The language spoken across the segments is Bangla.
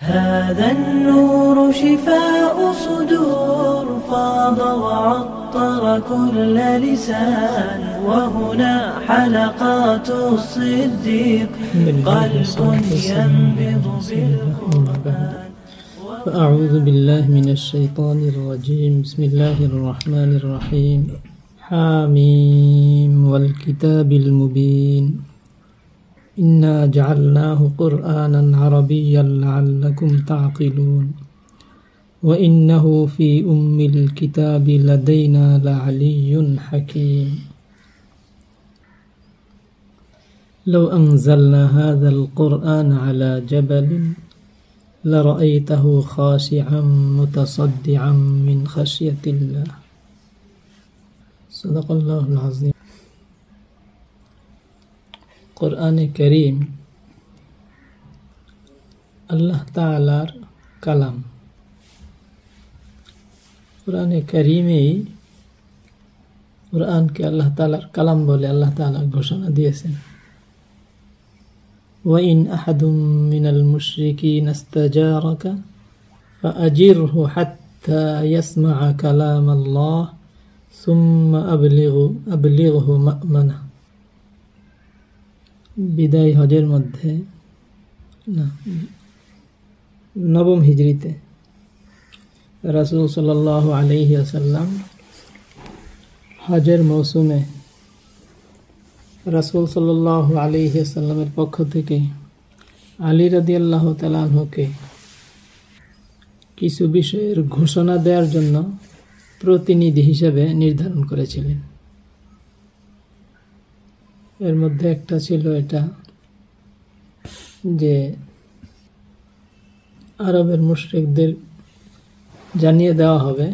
هذا النور شفاء صدور فاض وعطر كل لسان وهنا حلقات الصديق قلب ينبض بالقرآن. فأعوذ بالله من الشيطان الرجيم. بسم الله الرحمن الرحيم. حاميم والكتاب المبين. إنا جعلناه قرآنا عربيا لعلكم تعقلون. وإنه في أم الكتاب لدينا لعلي حكيم. لو أنزلنا هذا القرآن على جبل لرأيته خاشعا متصدعا من خشية الله. صدق الله العظيم. কোরআনে করিম আল্লাহ তালার কালাম কোরআনে করিমেই কোরআনকে আল্লাহ তালার কালাম বলে আল্লাহ তালা ঘোষণা দিয়েছেন وإن أحد من المشركين استجارك فأجره حتى يسمع كلام الله ثم أبلغ أبلغه مأمنه বিদায় হজের মধ্যে, না, নবম হিজড়িতে রাসুল সাল আলহি আসাল্লাম হজের মৌসুমে রাসুল সাল আলহি আসাল্লামের পক্ষ থেকে আলী রাদি আল্লাহ তালাহকে কিছু বিষয়ের ঘোষণা দেওয়ার জন্য প্রতিনিধি হিসেবে নির্ধারণ করেছিলেন। এর মধ্যে একটা ছিল এটা, যে আরবের মুশ্রিকদের জানিয়ে দেওয়া হবে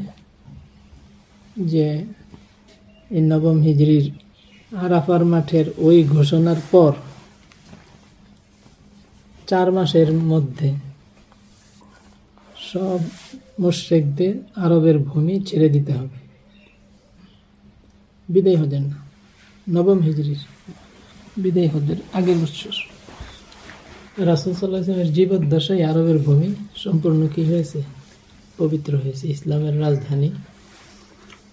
যে নবম হিজড়ির আরাফার মাঠের ওই ঘোষণার পর চার মাসের মধ্যে সব মুশ্রিকদের আরবের ভূমি ছেড়ে দিতে হবে। বিদায় হজের না। নবম হিজড়ির বিদায় হজের আগের বছর। রাসুল সাল্লাহামের জীবদ্দশায় আরবের ভূমি সম্পূর্ণ কি হয়েছে? পবিত্র হয়েছে ইসলামের রাজধানী।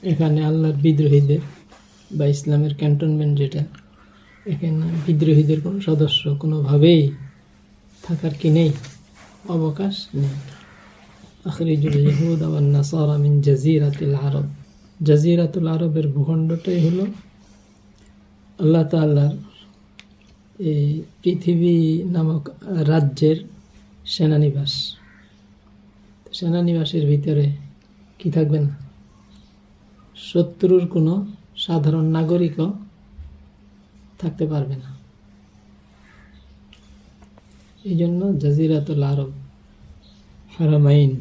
এখানে আল্লাহর বিদ্রোহীদের বা ইসলামের ক্যান্টনমেন্ট যেটা, এখানে বিদ্রোহীদের কোনো সদস্য কোনোভাবেই থাকার কি নেই? অবকাশ নেই। আখরিজুল ইহুদ আবার নাসারা মিন জাজিরাতুল আরব। জাজিরাতুল আরবের ভূখণ্ডটাই হলো আল্লাহ তাল্লার এই পৃথিবী নামক রাজ্যের সেনানিবাস। সেনানিবাসের ভিতরে কি থাকবে না? শত্রুর কোনো সাধারণ নাগরিকও থাকতে পারবে না। এই জন্য জাজিরাতুল আরব, হারামাইন,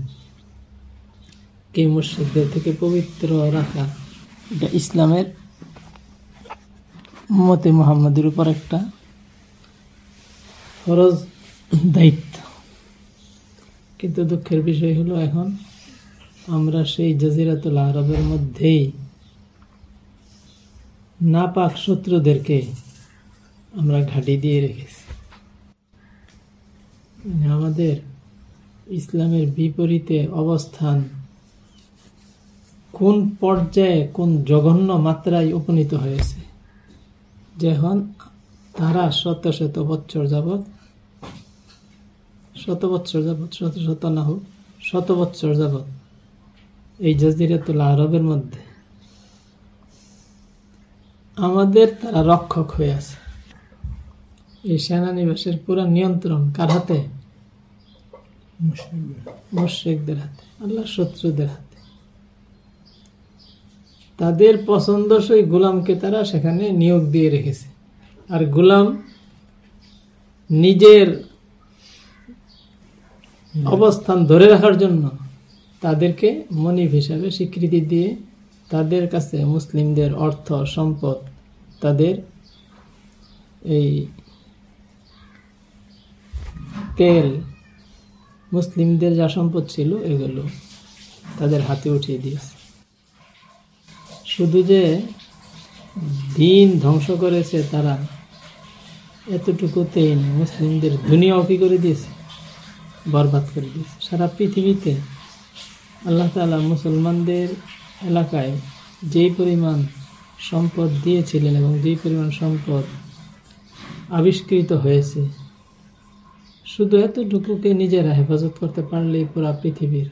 কে মুর্শিদদের থেকে পবিত্র রাখা এটা ইসলামের মতে মোহাম্মদের উপর একটা ফরজ দায়িত্ব। কিন্তু দুঃখের বিষয় হলো এখন আমরা সেই জাজিরাতুল আরবের মধ্যেই না পাক শত্রুদেরকে আমরা ঘাঁটি দিয়ে রেখেছি। আমাদের ইসলামের বিপরীতে অবস্থান কোন পর্যায়ে কোন জঘন্য মাত্রায় উপনীত হয়েছে? যখন তারা শত শত বৎসর যাবৎ, শত বৎসর যাবৎ, শত শত না হোক, শত বৎসর যাবৎ এই জাজিরাতুল আরবের মধ্যে আমাদের তারা রক্ষক হয়ে আছে। এই সেনানিবাসের পুরো নিয়ন্ত্রণ কার হাতে? মুশ্রিকদের। হাতে। আল্লাহ শত্রুদের হাতে। তাদের পছন্দসই গোলামকে তারা সেখানে নিয়োগ দিয়ে রেখেছে। আর গোলাম নিজের অবস্থান ধরে রাখার জন্য তাদেরকে মনিব হিসাবে স্বীকৃতি দিয়ে তাদের কাছে মুসলিমদের অর্থ, সম্পদ তাদের এই তেল, মুসলিমদের যা সম্পদ ছিল এগুলো তাদের হাতে উঠিয়ে দিয়েছে। শুধু যে দিন ধ্বংস করেছে তারা, এতটুকুতেই মুসলিমদের দুনিয়াও কি করে দিয়েছে? বরবাদ করে দিয়েছে। সারা পৃথিবীতে আল্লাহ তালা মুসলমানদের এলাকায় যেই পরিমাণ সম্পদ দিয়েছিলেন এবং যেই পরিমাণ সম্পদ আবিষ্কৃত হয়েছে, শুধু এতটুকুকে নিজেরা হেফাজত করতে পারলেই পুরা পৃথিবীর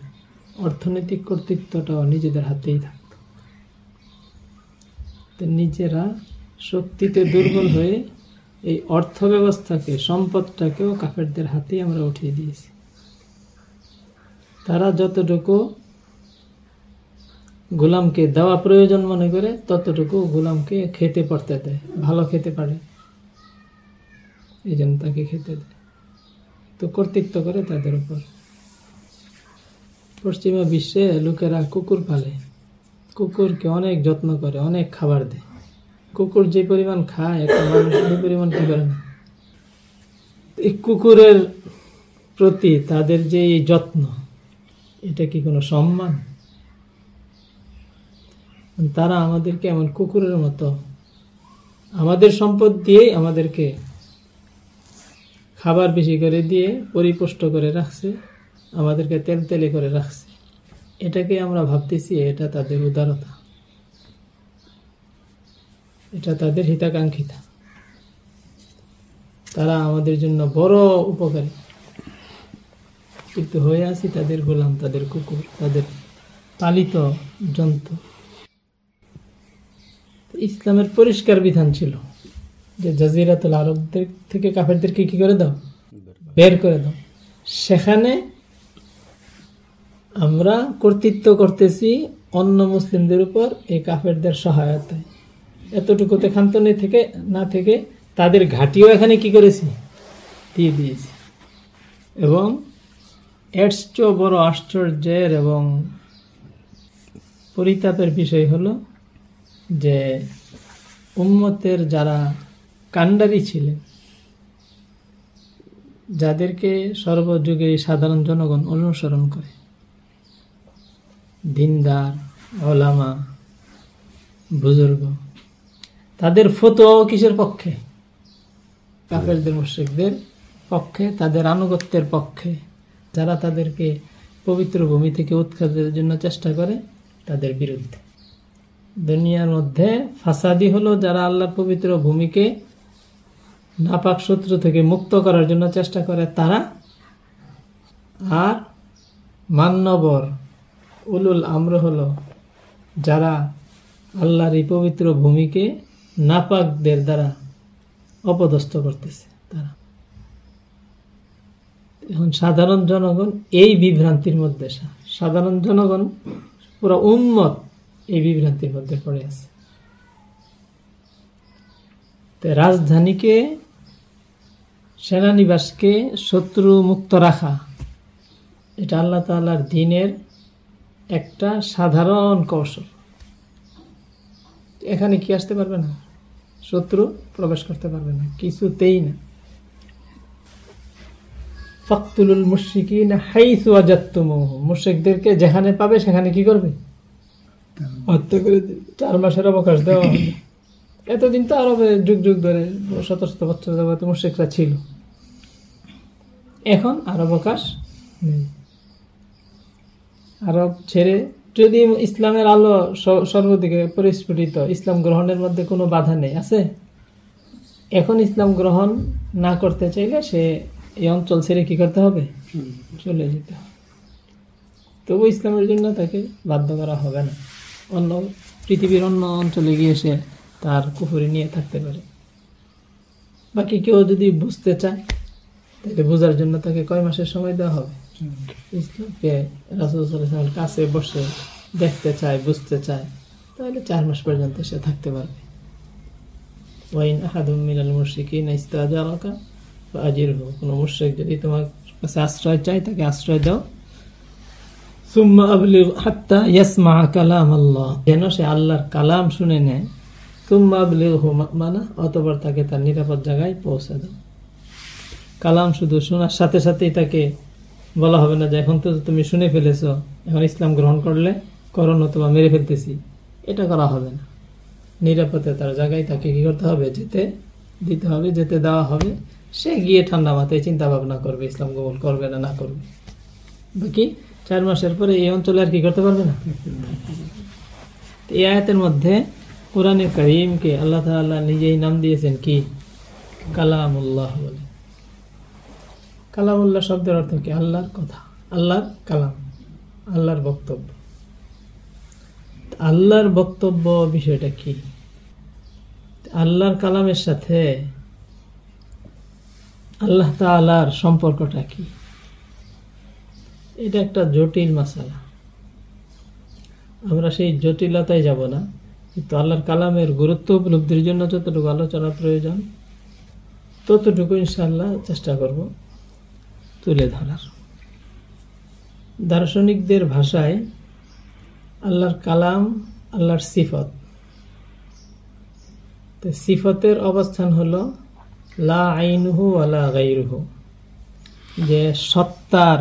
অর্থনৈতিক কর্তৃত্বটাও নিজেদের হাতেই থাকত তো নিজেরা শক্তিতে দুর্বল হয়ে এই অর্থ ব্যবস্থাকে সম্পদটাকেও কাফেরদের হাতেই আমরা উঠিয়ে দিয়েছি। তারা যতটুকু গোলামকে দেওয়া প্রয়োজন মনে করে, ততটুকু গোলামকে খেতে পড়তে দেয়, ভালো খেতে পারে। এই জন্য তাকে খেতে দেয়। তো কর্তৃত্ব করে তাদের উপর। পশ্চিমা বিশ্বে লোকেরা কুকুর পালে। কুকুরকে অনেক যত্ন করে, অনেক খাবার দেয়। কুকুর যে পরিমাণ খায়, একটা মানুষ সেই পরিমাণ কী করে না? এই কুকুরের প্রতি তাদের যে এই যত্ন, এটা কি কোনো সম্মান? তারা আমাদেরকে এমন কুকুরের মতো, আমাদের সম্পদ দিয়েই আমাদেরকে খাবার বেশি করে দিয়ে পরিপুষ্ট করে রাখছে, আমাদেরকে তেল তেলে করে রাখছে। এটাকে আমরা ভাবতেছি, এটা তাদের উদারতা। এটা তাদের হিতাকাঙ্ক্ষিতা। তারা আমাদের জন্য বড় উপকারী। কিন্তু হয়ে আছি তাদের গোলাম, তাদের কুকুর, তাদের পালিত জন্তু। ইসলামের পরিষ্কার বিধান ছিল যে জাজিরাতুল আরবদের থেকে কাফেরদেরকে কি করে দাও? বের করে দাও। সেখানে আমরা কর্তৃত্ব করতেছি অন্য মুসলিমদের উপর এই কাফেরদের সহায়তায়। এতটুকুতে খান্তনে থেকে, না থেকে, তাদের ঘাটিও এখানে কি করেছি? দিয়ে দিয়েছি। এবং এর চেয়েও বড় আশ্চর্যের এবং পরিতাপের বিষয় হলো যে উম্মতের যারা কাণ্ডারি ছিলেন, যাদেরকে সর্বযুগে সাধারণ জনগণ অনুসরণ করে দিনদার, ওলামা, বুজুর্গ। তাদের ফতোয়াও কিসের পক্ষে? কাফেরদের, মুশ্রিকদের পক্ষে, তাদের আনুগত্যের পক্ষে। যারা তাদেরকে পবিত্র ভূমি থেকে উৎখাতের জন্য চেষ্টা করে, তাদের বিরুদ্ধে। দুনিয়ার মধ্যে ফাসাদি হলো যারা আল্লাহর পবিত্র ভূমিকে নাপাক শত্রু থেকে মুক্ত করার জন্য চেষ্টা করে, তারা আর মান্যবর উলুল আম্র হলো যারা আল্লাহর এই পবিত্র ভূমিকে নাপাকদের দ্বারা অপদস্থ করতেছে তারা। এখন সাধারণ জনগণ এই বিভ্রান্তির মধ্যে সাধারণ জনগণ পুরো উন্মত এই বিভ্রান্তির মধ্যে পড়ে আছে। রাজধানীকে, সেনানিবাসকে শত্রু মুক্ত রাখা, এটা আল্লাহ তালার দিনের একটা সাধারণ কৌশল। এখানে কি আসতে পারবে না? শত্রু প্রবেশ করতে পারবে না, কিছুতেই না। ফখতুল মুশিকিন হাইসু মুশরিকদেরকে যেখানে পাবে সেখানে কি করবে? হত্যা করে চার মাসের অবকাশ দেওয়া হবে। এতদিন তো আরবে যুগ যুগ ধরে শত শত বছর যাবত মুশরিকরা ছিল। এখন আর অবকাশ নেই। আরব ছেড়ে যদি ইসলামের আলো সর্বদিকে পরিস্ফুটিত ইসলাম গ্রহণের মধ্যে কোনো বাধা নেই, আছে? এখন ইসলাম গ্রহণ না করতে চাইলে সে এই অঞ্চল ছেড়ে কি করতে হবে? চলে যেতে তবু ইসলামের জন্য তাকে বাধ্য করা হবে না। অন্য পৃথিবীর অন্য অঞ্চলে গিয়ে সে তার কুফুরি নিয়ে থাকতে পারে। বাকি কেউ যদি বুঝতে চায়, তাহলে বোঝার জন্য তাকে কয় মাসের সময় দেওয়া হবে? ইসলামকে রাসুলের কাছে বসে দেখতে চায়, বুঝতে চায়, তাহলে চার মাস পর্যন্ত সে থাকতে পারবে। ওয়াইন আহাদুম মিনাল মুশরিকিন ইস্তাজারাকা আজির হোক কোনো মুশ্রিক যদি তোমার কাছে আশ্রয় চাই তাকে আশ্রয় দাও। সুম্মা আবলি হাত্তা ইয়াসমা কালাম আল্লাহ যেন সে আল্লাহর কালাম শুনে নেয়। সুম্মা আবলি মানা অতবার তাকে তার নিরাপদ জায়গায় পৌঁছে দাও। কালাম শুধু শোনার সাথে সাথেই তাকে বলা হবে না যে এখন তো তুমি শুনে ফেলেছ, এখন ইসলাম গ্রহণ করলে করণ অথবা মেরে ফেলতেছি। এটা করা হবে না। নিরাপদে তার জায়গায় তাকে কি করতে হবে? যেতে দিতে হবে, যেতে দেওয়া হবে। সে গিয়ে ঠান্ডা মাথায় চিন্তা ভাবনা করবে, ইসলাম কবুল করবে না না করবে। বাকি চার মাসের পরে এই অঞ্চলে আর কি করতে পারবে না? এই আয়াতের মধ্যে কোরআনে করিমকে আল্লাহ তাআলা নিজেই নাম দিয়েছেন কি? কালামুল্লাহ বলে। কালামুল্লাহ শব্দের অর্থ কি? আল্লাহর কথা। আল্লাহর কালাম। আল্লাহর বক্তব্য। আল্লাহর বক্তব্য বিষয়টা কি? আল্লাহর কালামের সাথে আল্লাহ তাআলার সম্পর্কটা কি? এটা একটা জটিল মাসালা। আমরা সেই জটিলতায় যাব না। কিন্তু আল্লাহর কালামের গুরুত্ব উপলব্ধির জন্য যতটুকু আলোচনা প্রয়োজন, ততটুকু ইনশাল্লাহ চেষ্টা করব। তুলে ধরার। দার্শনিকদের ভাষায় আল্লাহর কালাম, আল্লাহর সিফত। তো সিফতের অবস্থান হল, লা আইনুহু আলা গাইরুহু। যে সত্তার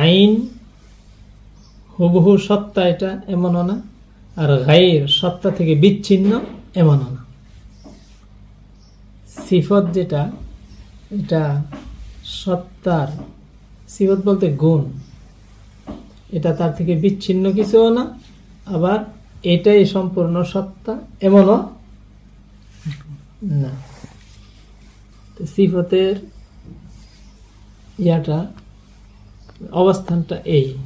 আইন, হুবহু সত্তা এটা এমনও না, আর গাইর সত্তা থেকে বিচ্ছিন্ন এমনও না। সিফত যেটা, এটা সত্তার সিফত বলতে গুণ। এটা তার থেকে বিচ্ছিন্ন কিছুও না, আবার এটাই সম্পূর্ণ সত্তা, এমনও না। সিফতের ইয়াটা, অবস্থানটা এই।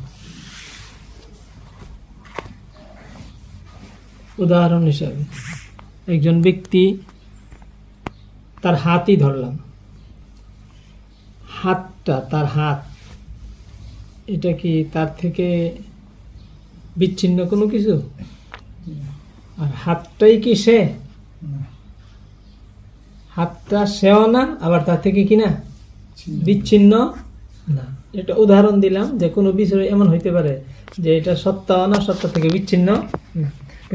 উদাহরণ হিসাবে, একজন ব্যক্তি তার হাতই ধরলাম। হাতটা তার হাত এটা কি তার থেকে বিচ্ছিন্ন কোনো কিছু? আর হাতটাই কি সে? হাতটা সেও না আবার তার থেকে কি না? বিচ্ছিন্ন। না। এটা উদাহরণ দিলাম যে কোনো বিষয় এমন হইতে পারে যে এটা সত্তাও না সত্তা থেকে বিচ্ছিন্ন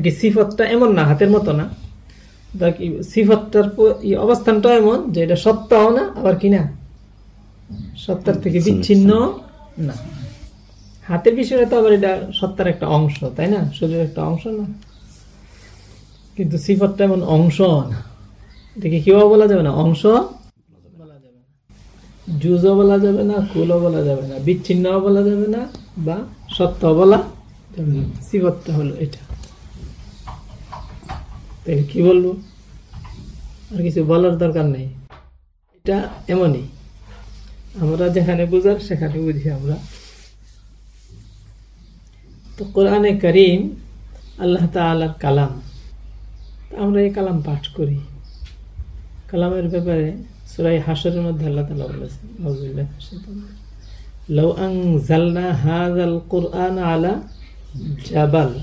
কি সিফতটা এমন না হাতের মতো না। সিফতটার অবস্থানটা এমন যে এটা সত্তাও না আবার কি না? সত্তার থেকে বিচ্ছিন্ন? না। হাতের বিষয়টা তো আবার এটা সত্তার একটা অংশ তাই না? শরীরের একটা অংশ না। কিন্তু সিফতটা এমন অংশ না। এটাকে কেউ বলা যাবে না? অংশ? বলা যাবে না জুজও বলা যাবে না কুলও বলা যাবে না বিচ্ছিন্নও বলা যাবে না বা সত্য বলা যাবে না। সিফতটা হলো এটা। তাই কি বলব? আর কিছু বলার দরকার নেই। এটা এমনই। আমরা যেখানে বুঝার সেখানে বুঝি আমরা। তো কোরআনে করিম আল্লাহ তাআলার কালাম। আমরা এই কালাম পাঠ করি। কালামের ব্যাপারে সুরাই হাসরের মধ্যে আল্লাহ তাআলা বলেছেন হাযাল আলা জাবাল।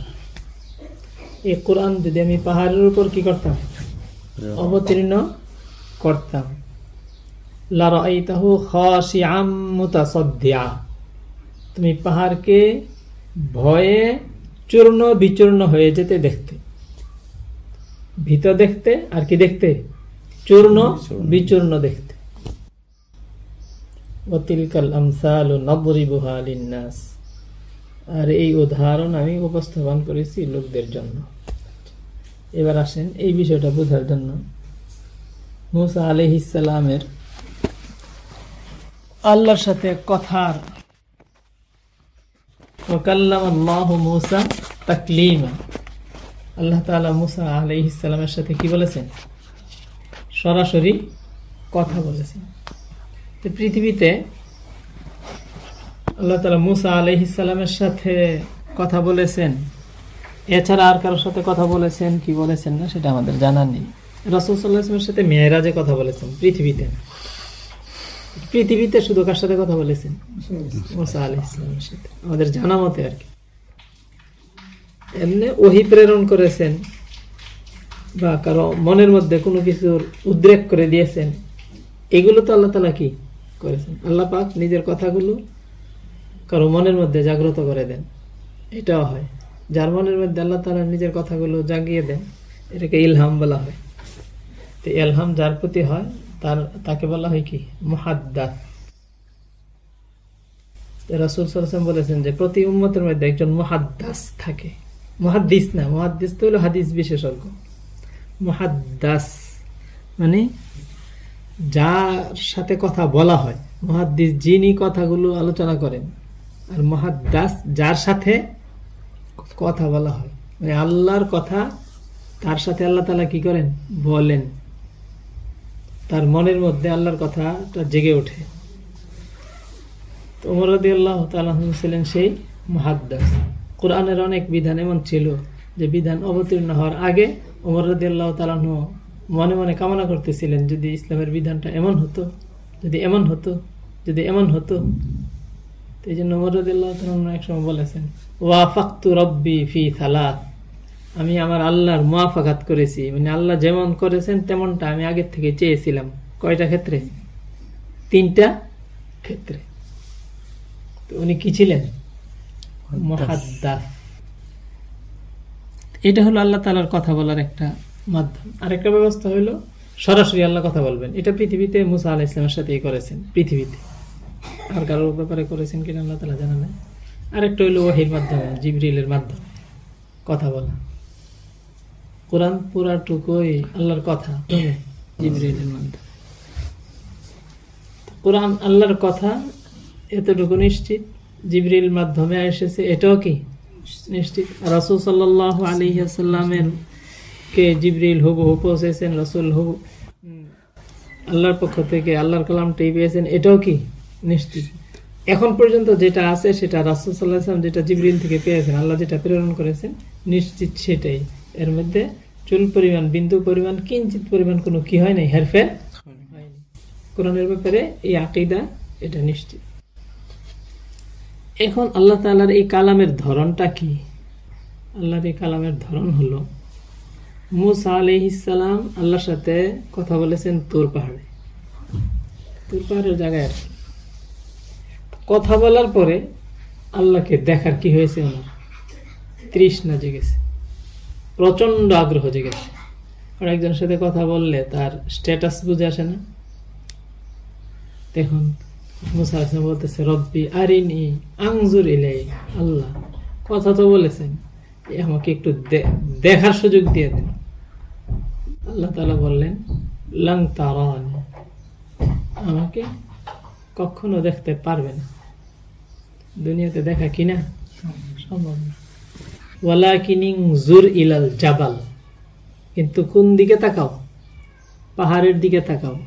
এই কোরআন যদি আমি পাহাড়ের উপর কি করতাম? অবতীর্ণ করতাম। লারাইতাহু খাশিআম মুতাসাদ্দিআ তুমি পাহাড়কে ভয়ে চূর্ণ বিচূর্ণ হয়ে যেতে দেখতে। ভীত দেখতে আর কি দেখতে? চূর্ণ বিচূর্ণ দেখতে। ওতিলকাল আমসালু নবরিবুহা লিন্নাস। আর এই উদাহরণ আমি উপস্থাপন করেছি লোকদের জন্য। এবার আসেন এই বিষয়টা বোঝার জন্য। মুসা আলহিসালামের আল্লাহর সাথে কথার ওকাল্লাম আল্লাহ মুসা তাকলিমা। আল্লাহ তাআলা মুসা আলহিসালামের সাথে কি বলেছেন? সরাসরি কথা বলেছেন। তো পৃথিবীতে আল্লাহ তালা মুসা আলহিসাল্লামের সাথে কথা বলেছেন। এছাড়া আর কারোর সাথে কথা বলেছেন, কি বলেছেন না, সেটা আমাদের জানা নেই। রসুল সাল্লাহামের সাথে মেয়েরাজে কথা বলেছেন, পৃথিবীতে। পৃথিবীতে শুধু কার সাথে কথা বলেছেন? মুসা আলহ ইসলামের সাথে। আমাদের জানা মতে আর কি। এমনি ওহি প্রেরণ করেছেন বা কারও মনের মধ্যে কোনো কিছুর উদ্রেক করে দিয়েছেন এগুলো তো আল্লাহ তালা কি করেছেন? আল্লাহ পাক নিজের কথাগুলো কারও মনের মধ্যে জাগ্রত করে দেন। এটাও হয়। যার মনের মধ্যে আল্লাহ তালা নিজের কথাগুলো জাগিয়ে দেন এটাকে ইলহাম বলা হয়। তো ইলহাম যার প্রতি হয় তার, তাকে বলা হয় কি? মহাদ্দাস। রাসুল সাল্লাম বলেছেন যে প্রতি উম্মতের মধ্যে একজন মহাদ্দাস থাকে। মুহাদ্দিস না, মুহাদ্দিস তো হলো হাদিস বিশেষজ্ঞ। মুহাদ্দাস মানে যার সাথে কথা বলা হয়। মহাদ্দিস যিনি কথাগুলো আলোচনা করেন, আর মহাদ্দাস যার সাথে কথা বলা হয়। মানে আল্লাহর কথা তার সাথে আল্লাহ তালা কি করেন? বলেন। তার মনের মধ্যে আল্লাহর কথাটা জেগে ওঠে। তো আল্লাহ তালাহ ছিলেন সেই মহাদ্দাস। কোরআনের অনেক বিধান এমন ছিল যে বিধান অবতীর্ণ হওয়ার আগে ওমর রদি আল্লাহ তালাহ মনে মনে কামনা করতেছিলেন, যদি ইসলামের বিধানটা এমন হতো, যদি এমন হতো, যদি এমন হতো। এই জন্য ওমর রদি আল্লাহ তালাহ এক সময় বলেছেন, ওয়াফাক্তু রব্বি ফি থালাত আমি আমার আল্লাহর মোয়াফাকাত করেছি। মানে আল্লাহ যেমন করেছেন তেমনটা আমি আগের থেকে চেয়েছিলাম। কয়টা ক্ষেত্রে? তিনটা ক্ষেত্রে। তো উনি কি ছিলেন? মহাদ্দাস। এটা হলো আল্লাহ তালার কথা বলার একটা মাধ্যম। আরেকটা ব্যবস্থা হলো সরাসরি আল্লাহ কথা বলবেন। এটা পৃথিবীতে মুসা আলাহ ইসলামের সাথেই করেছেন পৃথিবীতে। আর কারোর ব্যাপারে করেছেন কিনা আল্লাহ তালা জানা নেই আরেকটা হলো ওহির মাধ্যমে জিবরিলের মাধ্যমে কথা বলা। কোরআন পুরাটুকুই আল্লাহর কথা জিবরিলের মাধ্যমে কোরআন আল্লাহর কথা এতটুকু নিশ্চিত? জিবরিল মাধ্যমে এসেছে, এটাও কি নিশ্চিত? রাসুল সাল্লাহ আলী কে জিবরিল হুবহু পৌঁছেছেন, রসুল হুবু আল্লাহর পক্ষ থেকে আল্লাহর কালামটাই পেয়েছেন, এটাও কি নিশ্চিত? এখন পর্যন্ত যেটা আছে সেটা রাসুল সাল্লাহাম যেটা জিবরিল থেকে পেয়েছেন, আল্লাহ যেটা প্রেরণ করেছেন, নিশ্চিত সেটাই। এর মধ্যে চুল পরিমাণ, বিন্দু পরিমাণ, কিঞ্চিত পরিমাণ কোনো কি হয় নাই হেরফের হয়নি কোরআনের ব্যাপারে এই আকিদা এটা নিশ্চিত। এখন আল্লাহ তালার এই কালামের ধরনটা কি? আল্লাহর এই কালামের ধরন হলো, মুসা আলহিসাম আল্লাহর সাথে কথা বলেছেন তোর পাহাড়ে। তোর পাহাড়ের জায়গায় আর কথা বলার পরে আল্লাহকে দেখার কি হয়েছে ওনার? তৃষ্ণা জেগেছে। প্রচণ্ড আগ্রহ জেগেছে। আর একজনের সাথে কথা বললে তার স্ট্যাটাস বুঝে আসে না। দেখুন, মুসা বলতেছে, রব্বি আরিনি আংজুর ইলাই, আল্লাহ। কথা তো বলেছেন আমাকে একটু দেখার সুযোগ দিয়ে দেন। আল্লাহ তালা বললেন, লং তারানি, আমাকে কখনো দেখতে পারবে না। দুনিয়াতে দেখা কিনা সম্ভব না। ওয়ালাকিনিং জুর ইলাল জাবাল। কিন্তু কোন দিকে তাকাও? পাহাড়ের দিকে তাকাও।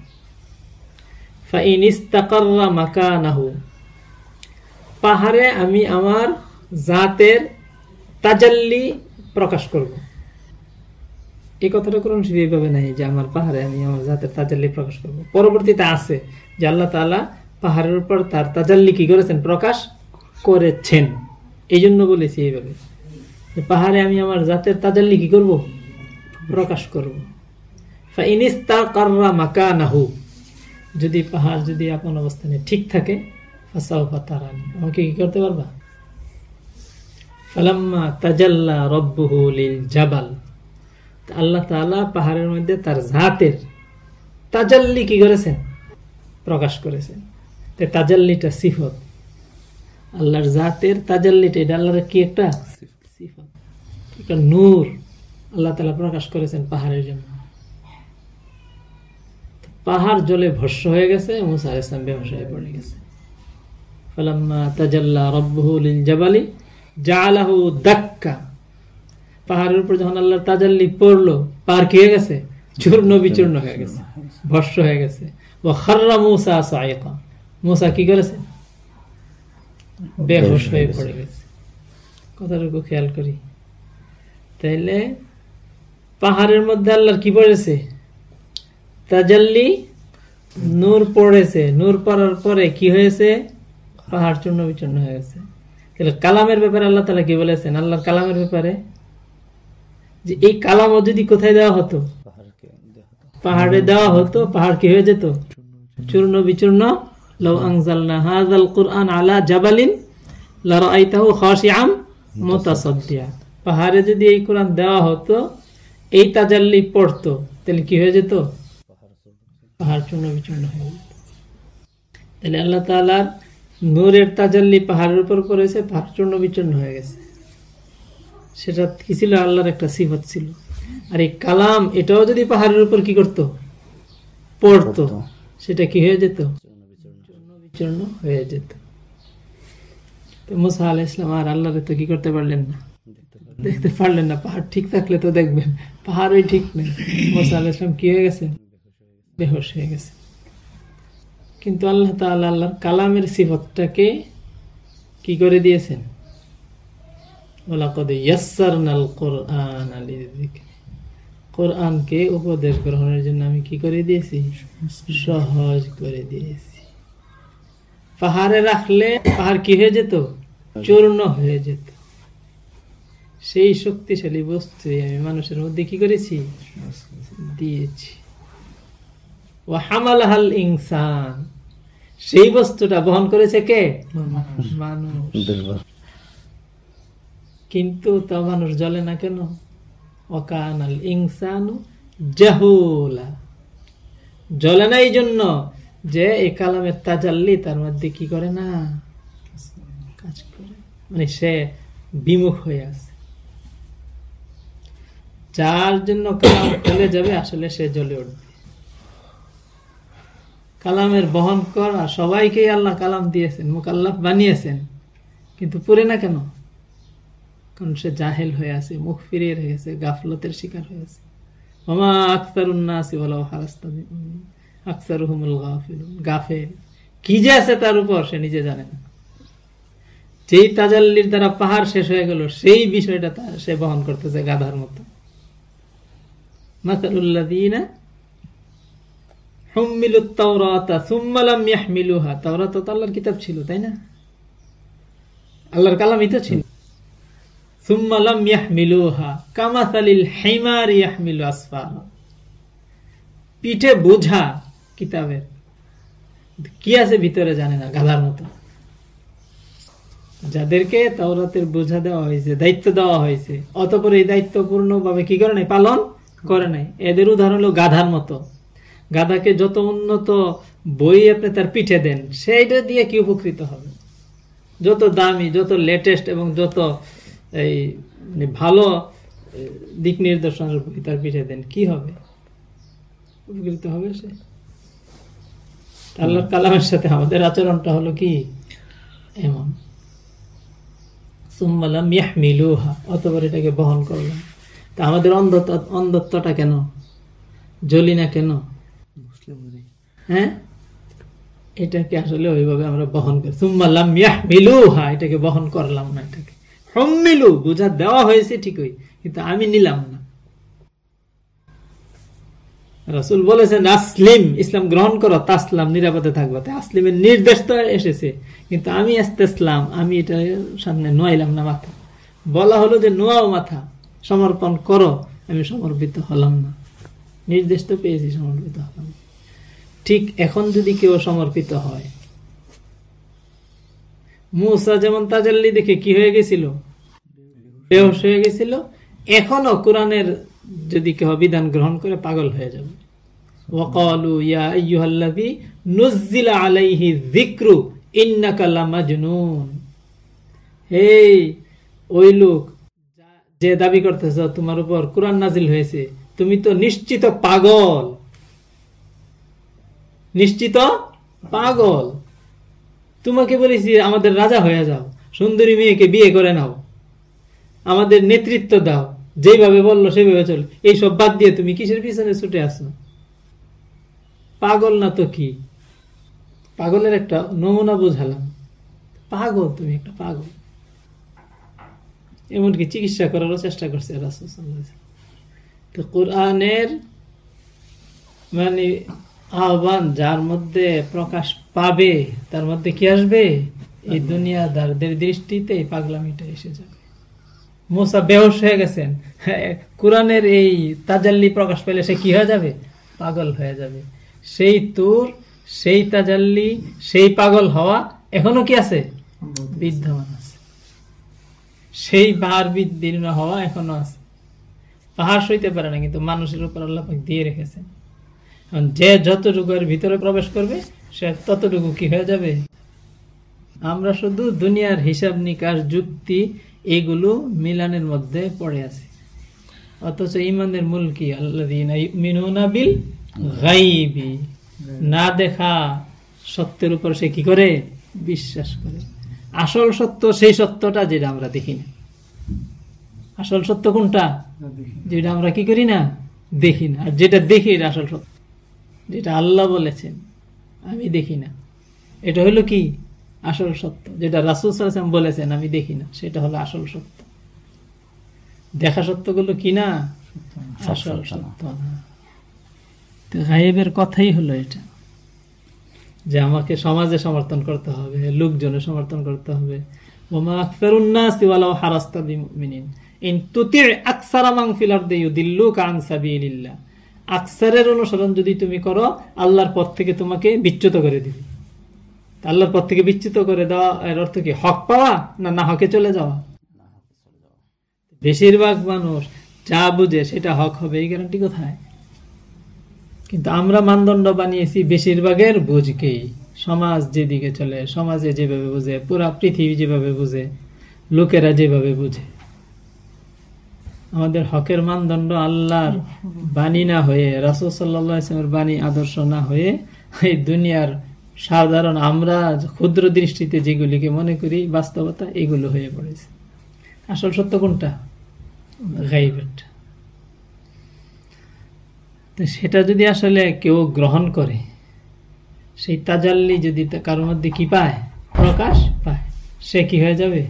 পাহাড়ে আমি আমার জাতের তাজাল্লি প্রকাশ করব। এই কথাটা কোরআন শরীফ নাই যে আমার পাহাড়ে আমি আমার জাতের তাজাল্লি প্রকাশ করব। পরবর্তীতে আছে যে আল্লাহ তাআলা পাহাড়ের উপর তার তাজাল্লি কি করেছেন? প্রকাশ করেছেন। এই জন্য বলেছি এইভাবে। পাহাড়ে আমি আমার জাতের তাজাল্লি কি করব? প্রকাশ করব। মাকা নাহু যদি পাহাড় যদি আপন অবস্থানে ঠিক থাকে আমাকে কি করতে পারবা? ফালাম্মা তাজাল্লা রব্বুহু লিল জাবাল। আল্লাহ তালা পাহাড়ের মধ্যে তার জাতের তাজাল্লি কি করেছেন? প্রকাশ করেছেন। তাজাল্লিটা সিফত। আল্লাহর জাতের তাজাল্লিটা, এটা আল্লাহর কি একটা? সিফত। একটা নূর, আল্লাহ তালা প্রকাশ করেছেন পাহাড়ের জন্য। পাহাড় জলে ভস্য হয়ে গেছে, মুসা ইসলাম বেহস হয়ে পড়ে গেছে। পাহাড়ের উপর যখন আল্লাহর তাজাল্লি পড়ল, পাহাড় কি গেছে? চূর্ণ বিচূর্ণ হয়ে গেছে ভস্য হয়ে গেছে। ও খাররা মুসা সাইকা মুসা কি করেছে? বেহস হয়ে পড়ে গেছে। কথাটুকু খেয়াল করি। তাইলে পাহাড়ের মধ্যে আল্লাহর কি পড়েছে? তাজাল্লি নূর পড়েছে। নূর পড়ার পরে কি হয়েছে? পাহাড় চূর্ণ বিচূর্ণ হয়ে গেছে। তাহলে কালামের ব্যাপারে আল্লাহ তালা কি বলেছেন? আল্লাহর কালামের ব্যাপারে? যে এই কালামও যদি কোথায় দেওয়া হতো? পাহাড়ে দেওয়া হতো পাহাড় কি হয়ে যেত? চূর্ণ বিচূর্ণ। হাযাল কুরআন আলা জাবালিন লারাআইতাহু খাশিআম। মুতাসাদ্দিয়া। পাহাড়ে যদি এই কোরআন দেওয়া হতো এই তাজাল্লি পড়তো তাহলে কি হয়ে যেত? পাহাড় চূর্ণ বিচূর্ণ হয়ে যেত। তাহলে আল্লাহ তাআলার নূরের তাজাল্লি পাহাড়ের উপর পড়েছে পাহাড় চূর্ণ বিচূর্ণ হয়ে গেছে। সেটা কি ছিল? আল্লাহর একটা সিফত ছিল। আর এই কালাম এটাও যদি পাহাড়ের উপর কি করত? পড়তো। সেটা কি হয়ে যেত? চূর্ণ বিচূর্ণ হয়ে যেত। তো মুসা আলাহ ইসলাম আর আল্লাহরে তো কি করতে পারলেন না? দেখতে পারলেন না, পাহাড় ঠিক থাকলে তো দেখবেন। পাহাড়ই ঠিক নেই। মুসা আলাহ ইসলাম কি হয়ে গেছেন বেহস হয়ে গেছে। কিন্তু আল্লাহ তাআলা আল্লাহর কালামের সিফতটাকে কি করে দিয়েছেন? ওলাকদ ইয়াসসারনাল কোরআন লিযিকরি। কোরআনকে উপদেশ গ্রহণের জন্য আমি কি করে দিয়েছি? সহজ করে দিয়েছি। পাহাড়ে রাখলে পাহাড় কি হয়ে যেত? চূর্ণ হয়ে যেত। সেই শক্তিশালী বস্তু আমি মানুষের মধ্যে কি করেছি? দিয়েছি। ও হামালাহাল ইনসান। সেই বস্তুটা বহন করেছে কে? মানুষ। কিন্তু তা মানুষ জ্বলে না কেন? অকানাল ইনসানু জাহুলা। জ্বলে না এই জন্য যে এই কালামের তাজাল্লি, তার মধ্যে কি করে না? কাজ করে। মানে সে বিমুখ হয়ে আছে। যার জন্য কালাম খুলে যাবে, আসলে সে জ্বলে উঠবে। কালামের বহন করা সবাইকেই আল্লাহ কালাম দিয়েছেন, মুকাল্লাফ বানিয়েছেন। কিন্তু পুরে না কেন? কারণ সে জাহেল হয়ে আছে, মুখ ফিরিয়ে রেখেছে, গাফলতের শিকার হয়েছে মামা আখতার উন্নাসি বলো হারাস্তা কি যে আছে তার উপর, সে নিজে জানে না। যেই তাজাল্লির দ্বারা পাহাড় শেষ হয়ে গেল, সেই বিষয়টা সে বহন করতেছে গাধার মতো। আল্লাহর কিতাব ছিল, তাই না? আল্লাহর ছিল। পিঠে বোঝা কিতাবের। কি আছে ভিতরে জানে না, গাধার মতো। যাদেরকে তাওরাতের বোঝা দেওয়া হয়েছে, দায়িত্ব দেওয়া হয়েছে, অতপর এই দায়িত্ব পূর্ণভাবে কি করে নাই? পালন করে নাই। এদের উদাহরণ হলো গাধার মতো। গাধাকে যত উন্নত বই আপনি তার পিঠে দেন, সেইটা দিয়ে কি উপকৃত হবে? যত দামি, যত লেটেস্ট এবং যত এই মানে ভালো দিক নির্দেশনার বই তার পিঠে দেন, কি হবে? উপকৃত হবে সে? আল্লাহর কালামের সাথে আমাদের আচরণটা হলো কি? এমন। সুম্মালাম ইয়াহমিলুহা অতবার এটাকে বহন করলাম। তা আমাদের অন্ধত্ব অন্ধত্বটা কেন? জ্বলি না কেন? হ্যাঁ এটাকে আসলে ওইভাবে আমরা বহন করি। সুম্মালাম ইয়াহমিলুহা এটাকে বহন করলাম না এটাকে। হম্মিলু বোঝা দেওয়া হয়েছে ঠিকই কিন্তু আমি নিলাম না। রাসূল বলেছেন, আসলিম, ইসলাম গ্রহণ করো, তাসলাম, নিরাপদে থাকব। আসলিমের নির্দেশ তো এসেছে, কিন্তু আমি ইসলাম আমি এটা সামনে নোয়াইলাম না মাথা। বলা হলো যে, নোয়াও মাথা, সমর্পণ করো, আমি সমর্পিত হলাম না। নির্দেশ তো পেয়েছি, সমর্পিত হলাম। ঠিক এখন যদি কেউ সমর্পিত হয়, মুসা যেমন তাজাল্লি দেখে কি হয়ে গেছিল? বেহস হয়ে গেছিল। এখনও কোরআনের যদি কেহ বিধান গ্রহণ করে, পাগল হয়ে যাবে। ওয়াকালু, ইয়া আইয়ুহাল্লাযী আলাইহি যিকরু ইন্নাকা লামাজনুন। হে ওই লোক, যে দাবি করতেছ, তোমার উপর নাজিল হয়েছে, তুমি তো নিশ্চিত পাগল। নিশ্চিত পাগল। তোমাকে বলেছি, আমাদের রাজা হয়ে যাও, সুন্দরী মেয়েকে বিয়ে করে নাও। আমাদের নেতৃত্ব দাও। যেভাবে বলল, সেভাবে চল এইসব বাদ দিয়ে তুমি কিসের পিছনে ছুটে আসো পাগল না তো কি? পাগলের একটা নমুনা বোঝালাম। পাগল, তুমি একটা পাগল। এমনকি চিকিৎসা করারও চেষ্টা করছে। তো কোরআনের মানে আহ্বান যার মধ্যে প্রকাশ পাবে, তার মধ্যে কি আসবে? এই দুনিয়াদারদের দৃষ্টিতে এই পাগলামিটা এসে যাবে। মোসা বেহস হয়ে গেছেন। কোরআনের এই তাজাল্লি প্রকাশ পেলে সে কি হয়ে যাবে? পাগল হয়ে যাবে। সেই তুর, সেই তাজাল্লি, সেই পাগল হওয়া এখনও কি আছে? বিদ্যমান আছে। সেই পাহাড় বিদীর্ণ হওয়া এখনও আছে। পাহাড় সইতে পারে না, কিন্তু মানুষের উপর আল্লাহ দিয়ে রেখেছেন। যে যতটুকু এর ভিতরে প্রবেশ করবে, সে ততটুকু কি হয়ে যাবে? আমরা শুধু দুনিয়ার হিসাব নিকাশ, যুক্তি এগুলো মিলানের মধ্যে পড়ে আছে। অথচ ইমানের মূল কি? আল্লাহ বিল গাইবি। না দেখা সত্যের উপর সে কি করে? বিশ্বাস করে। আসল সত্য সেই সত্যটা যেটা আমরা দেখি না। আসল সত্য কোনটা? যেটা আমরা কি করি না? দেখি না। আর যেটা দেখি এটা আসল সত্য। যেটা আল্লাহ বলেছেন আমি দেখি না। এটা হলো কি? আসল সত্য। যেটা রাসুল সাল্লাম বলেছেন আমি দেখি না সেটা হলো আসল সত্য। দেখা সত্যগুলো কি না? আসল সত্য না। তো গায়েবের কথাই হলো এটা যে আমাকে সমাজে সমর্থন করতে হবে লোকজনে সমর্থন করতে হবে। আকসারের অনুসরণ যদি তুমি করো আল্লাহর পথ থেকে তোমাকে বিচ্যুত করে দিবে। আল্লাহর পথ থেকে বিচ্যুত করে দেওয়া, এর অর্থ কি? হক পাওয়া না না হকে চলে যাওয়া? বেশিরভাগ মানুষ যা বুঝে সেটা হক হবে, এই গ্যারান্টি কোথায়? কিন্তু আমরা মানদণ্ড বানিয়েছি বেশিরভাগের বুঝকেই। সমাজ যেদিকে চলে, সমাজে যেভাবে বুঝে, পুরা পৃথিবী যেভাবে বুঝে, লোকেরা যেভাবে বুঝে। আমাদের হকের মানদণ্ড আল্লাহর বাণী না হয়ে, রাসুল সাল্লামের বাণী আদর্শ না হয়ে, এই দুনিয়ার সাধারণ আমরা ক্ষুদ্র দৃষ্টিতে যেগুলিকে মনে করি বাস্তবতা, এগুলো হয়ে পড়েছে। আসল সত্য কোনটা? তো সেটা যদি আসলে কেউ গ্রহণ করে, সেই তাজাল্লি যদি কারোর মধ্যে কি পায়? প্রকাশ পায়। সে কি হয়ে যাবে?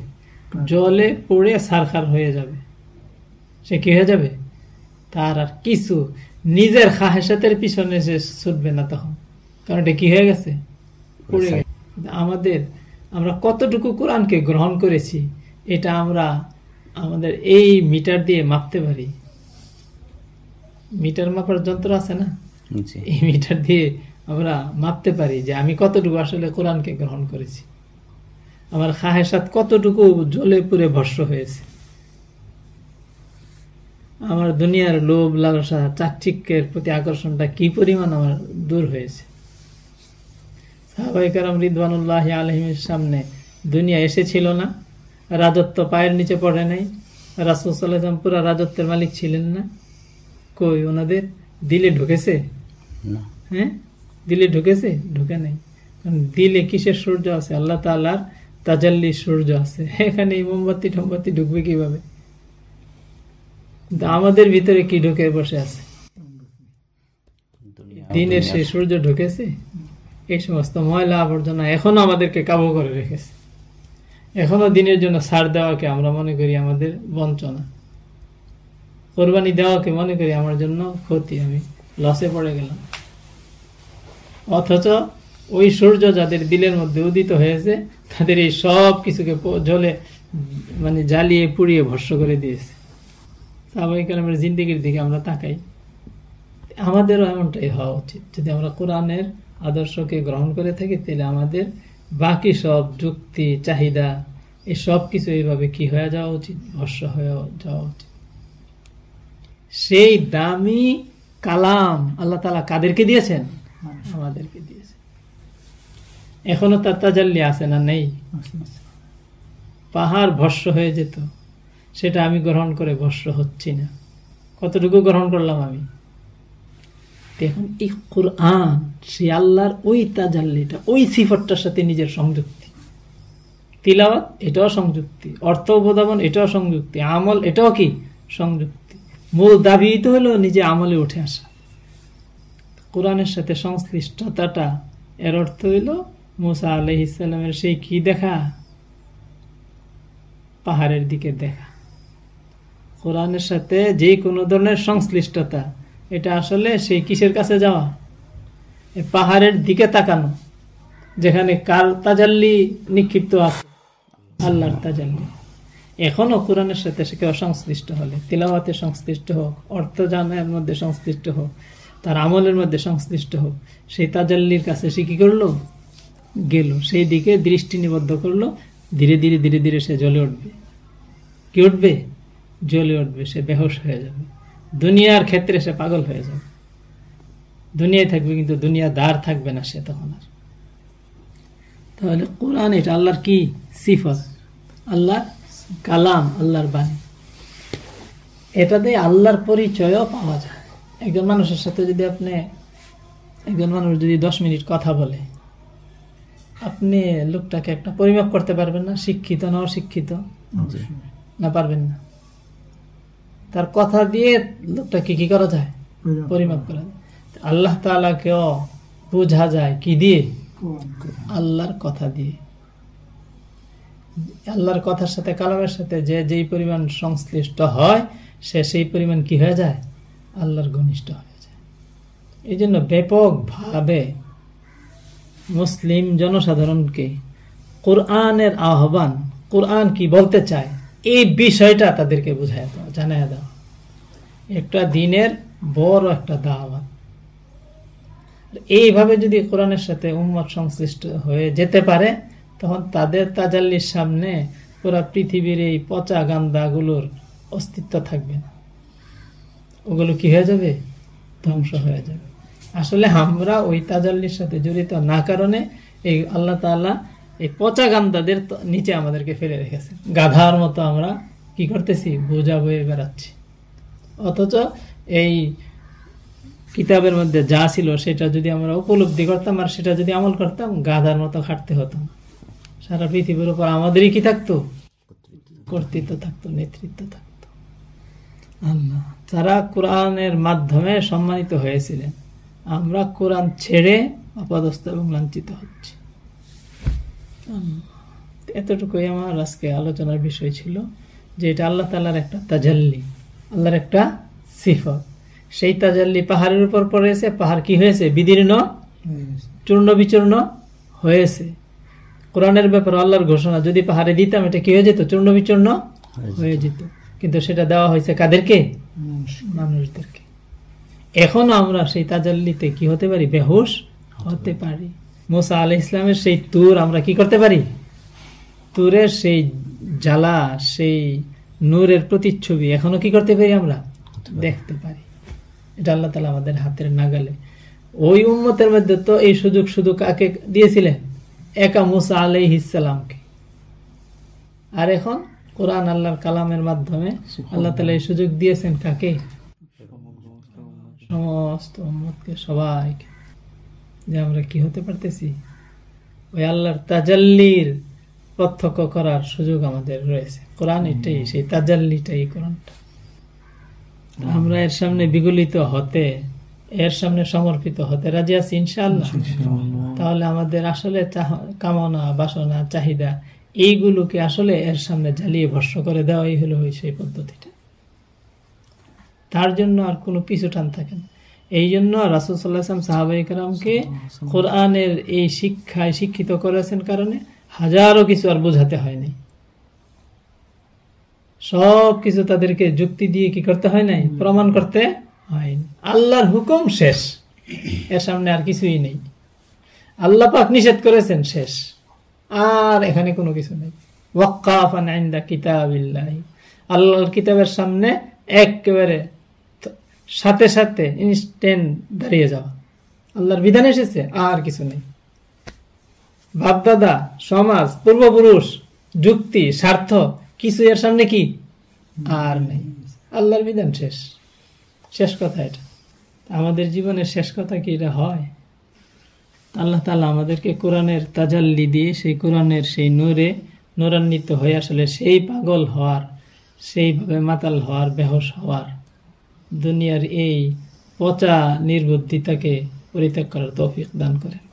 জলে পড়ে সারখার হয়ে যাবে। সে কি হয়ে যাবে? তার আর কিছু নিজের খাহেসাতের পিছনে সে ছুটবে না তখন। কারণ এটা কি হয়ে গেছে? পড়ে আমাদের আমরা কতটুকু কোরআনকে গ্রহণ করেছি এটা আমরা আমাদের এই মিটার দিয়ে মাপতে পারি। মিটার মাপার যন্ত্র আছে না? এই মিটার দিয়ে আমরা মাপতে পারি যে আমি কতটুকু আসলে কোরআনকে গ্রহণ করেছি। আমার খাহেসাত কতটুকু জ্বলে পুড়ে ভস্য হয়েছে। আমার দুনিয়ার লোভ লালসা চাকচিক্যের প্রতি আকর্ষণটা কি পরিমাণ আমার দূর হয়েছে। সাহাবাইকারাম রিদওয়ানুল্লাহ আলহিমের সামনে দুনিয়া এসেছিল না রাজত্ব পায়ের নিচে পড়ে নাই রাসুল পুরা রাজত্বের মালিক ছিলেন না। কই ওনাদের দিলে ঢুকেছে? না। হ্যাঁ? দিলে ঢুকেছে? ঢুকে নাই। দিলে কিসের সূর্য আছে? আল্লাহ তালার তাজাল্লি সূর্য আছে। এখানে এই মোমবাতি টোমবাতি ঢুকবে কীভাবে? আমাদের ভিতরে কি ঢুকে বসে আছে? দিনের সেই সূর্য ঢুকেছে? এই সমস্ত ময়লা আবর্জনা এখনও আমাদেরকে কাবু করে রেখেছে। এখনও দিনের জন্য সার দেওয়াকে আমরা মনে করি আমাদের বঞ্চনা। কোরবানি দেওয়াকে মনে করি আমার জন্য ক্ষতি, আমি লসে পড়ে গেলাম। অথচ ওই সূর্য যাদের দিলের মধ্যে উদিত হয়েছে, তাদের এই সব কিছুকে জ্বলে মানে জ্বালিয়ে, পুড়িয়ে ভস্য করে দিয়েছে। স্বাভাবিক আমার জিন্দিগির দিকে আমরা তাকাই। আমাদেরও এমনটাই হওয়া উচিত। যদি আমরা কোরআনের আদর্শকে গ্রহণ করে থাকি তাহলে আমাদের বাকি সব যুক্তি চাহিদা এই সব কিছু এইভাবে কি হয়ে যাওয়া উচিত? ভস্য হয়ে যাওয়া উচিত। সেই দামি কালাম আল্লাহ তালা কাদেরকে দিয়েছেন? আমাদেরকে দিয়েছেন। এখনও তার তাজাল্লি আছে না নেই? পাহাড় ভস্য হয়ে যেত। সেটা আমি গ্রহণ করে ভস্য হচ্ছি না। কতটুকু গ্রহণ করলাম আমি? এখন এই কোরআন সে আল্লাহর ওই তাজাল্লিটা ওই সিফতটার সাথে নিজের সংযুক্তি। তিলাওয়াত, এটাও সংযুক্তি। অর্থ উপধাবন, এটাও সংযুক্তি। আমল, এটাও কি? সংযুক্তি। মূল দাবি তো হলো নিজে আমলে উঠে আসা। কোরআনের সাথে সংশ্লিষ্টতাটা, এর অর্থ হইল মুসা আলহিসের সেই কি দেখা? পাহাড়ের দিকে দেখা। কোরআনের সাথে যে কোনো ধরনের সংশ্লিষ্টতা এটা আসলে সেই কিসের কাছে যাওয়া? পাহাড়ের দিকে তাকানো, যেখানে কার তাজাল্লি নিক্ষিপ্ত আছে। আল্লাহর তাজাল্লি। এখনও কোরআনের সাথে সে কেউ সংশ্লিষ্ট হলে, তিলাওয়াতে সংশ্লিষ্ট হোক, অর্থ জানার মধ্যে সংশ্লিষ্ট হোক, তার আমলের মধ্যে সংশ্লিষ্ট হোক, সেই তাজাল্লির কাছে সে কি করল? গেল। সেই দিকে দৃষ্টি নিবদ্ধ করল। ধীরে ধীরে ধীরে ধীরে সে জ্বলে উঠবে। কি উঠবে? জ্বলে উঠবে, সে বেহোশ হয়ে যাবে। দুনিয়ার ক্ষেত্রে সে পাগল হয়ে যাবে। দুনিয়ায় থাকবে কিন্তু দুনিয়া দার থাকবে না সে তখন আর। তাহলে কোরআন এটা আল্লাহর কি সিফত? আল্লাহ কালাম আল্লাহর বাণী। এটাতে আল্লাহর পরিচয়ও পাওয়া যায়। একজন মানুষের সাথে যদি আপনি একজন মানুষ যদি দশ মিনিট কথা বলে আপনি লোকটাকে একটা পরিমাপ করতে পারবেন না শিক্ষিত না অশিক্ষিত না পারবেন না। তার কথা দিয়ে লোকটাকে কি করা যায়? পরিমাপ করা যায়। আল্লাহ তালাকেও বোঝা যায় কি দিয়ে? আল্লাহর কথা দিয়ে। আল্লাহর কথার সাথে কালামের সাথে যে যেই পরিমাণ সংশ্লিষ্ট হয় সে সেই পরিমাণ কি হয়ে যায়? আল্লাহর ঘনিষ্ঠ হয়ে যায়। এই জন্য ব্যাপকভাবে মুসলিম জনসাধারণকে কোরআনের আহ্বান কোরআন কি বলতে চায়? এই বিষয়টা তাদেরকে বুঝাই দাও জানাই দাও। একটা দিনের বড় একটা দাওয়াত। এইভাবে যদি কোরআনের সাথে উম্মত সংশ্লিষ্ট হয়ে যেতে পারে, তখন তাদের তাজাল্লির সামনে পুরা পৃথিবীর এই পচা গান্দাগুলোর অস্তিত্ব থাকবে না। ওগুলো কি হয়ে যাবে? ধ্বংস হয়ে যাবে। আসলে আমরা ওই তাজাল্লির সাথে জড়িত না কারণে এই আল্লাহ তাআলা এই পচা গান্দাদের নিচে আমাদেরকে ফেলে রেখেছে। গাধার মতো আমরা কি করতেছি? বোঝা বয়ে বেড়াচ্ছি। অথচ এই কিতাবের মধ্যে যা ছিল সেটা যদি আমরা উপলব্ধি করতাম আর সেটা যদি আমল করতাম, গাধার মতো খাটতে হতো। সারা পৃথিবীর উপর আমাদেরই কি থাকতো? কর্তৃত্ব থাকতো, নেতৃত্ব থাকতো। আল্লাহ তারা কোরআনের মাধ্যমে সম্মানিত হয়েছিলেন। আমরা কোরআন ছেড়ে অপদস্থ এবং লাঞ্ছিত হচ্ছি। এতটুকুই আমার আজকে আলোচনার বিষয় ছিল যে এটা আল্লাহ তালার একটা তাজাল্লি আল্লাহর একটা সিফত। সেই তাজাল্লি পাহাড়ের উপর পড়েছে পাহাড় কি হয়েছে? বিদীর্ণ চূর্ণ বিচূর্ণ হয়েছে। কোরআনের ব্যাপারে আল্লাহর ঘোষণা যদি পাহাড়ে দিতাম এটা কি হয়ে যেত? চূর্ণ বিচূর্ণ হয়ে যেত। কিন্তু সেটা দেওয়া হয়েছে কাদেরকে? মানুষদেরকে। এখনও আমরা সেই তাজাল্লিতে কি হতে পারি? বেহুশ হতে পারি। মোসা আলি ইসলামের সেই তুর আমরা কি করতে পারি? তুরের সেই জ্বালা সেই নূরের প্রতিচ্ছবি এখনও কি করতে পারি আমরা? দেখতে পারি। এটা আল্লাহ তালা আমাদের হাতের নাগালে। ওই উম্মতের মধ্যে তো এই সুযোগ শুধু কাকে দিয়েছিলেন? একা মুসা আলাই ইসালামকে আর এখন কোরআন আল্লাহর কালামের মাধ্যমে আল্লাহ তালা এই সুযোগ দিয়েছেন কাকে? সমস্ত উম্মতকে সবাইকে। যে আমরা কি হতে পারতেছি? ওই আল্লাহর তাজাল্লির প্রত্যক্ষ করার সুযোগ আমাদের রয়েছে। কোরআন এটাই সেই তাজাল্লিটাই কোরআনটা। আমরা এর সামনে বিগলিত হতে এর সামনে সমর্পিত হতে রাজি আছি ইনশাআল্লাহ। তাহলে আমাদের আসলে কামনা বাসনা চাহিদা এইগুলোকে আসলে এর সামনে জ্বালিয়ে ভস্য করে দেওয়াই হলো ওই সেই পদ্ধতিটা। তার জন্য আর কোনো পিছু টান থাকে না। এই জন্য রাসুল সাল্লাহাম সাহাবাইকরামকে কোরআনের এই শিক্ষায় শিক্ষিত করেছেন কারণে হাজারো কিছু আর বোঝাতে হয়নি। সব কিছু তাদেরকে যুক্তি দিয়ে কি করতে হয় নাই? প্রমাণ করতে হয়নি। আল্লাহর হুকুম শেষ। এর সামনে আর কিছুই নেই। আল্লাহ পাক নিষেধ করেছেন, শেষ। আর এখানে কোনো কিছু নেই। ওয়াক্কাফান ইনদা কিতাবিল্লাহি। আল্লাহর কিতাবের সামনে একেবারে সাথে সাথে ইনস্ট্যান্ট দাঁড়িয়ে যাওয়া। আল্লাহর বিধান এসেছে, আর কিছু নেই। বাপদাদা, সমাজ, পূর্বপুরুষ, যুক্তি, স্বার্থ, কিছু এর সামনে কি? আর নেই। আল্লাহর বিধান শেষ। শেষ কথা এটা। আমাদের জীবনের শেষ কথা কি এটা হয়? আল্লাহ তালা আমাদেরকে কোরআনের তাজাল্লি দিয়ে সেই কোরআনের সেই নূরে নূরান্বিত হয়ে আসলে সেই পাগল হওয়ার, সেইভাবে মাতাল হওয়ার, বেহস হওয়ার দুনিয়ার এই পচা নির্বুদ্ধিতাকে পরিত্যাগ করার তৌফিক দান করেন।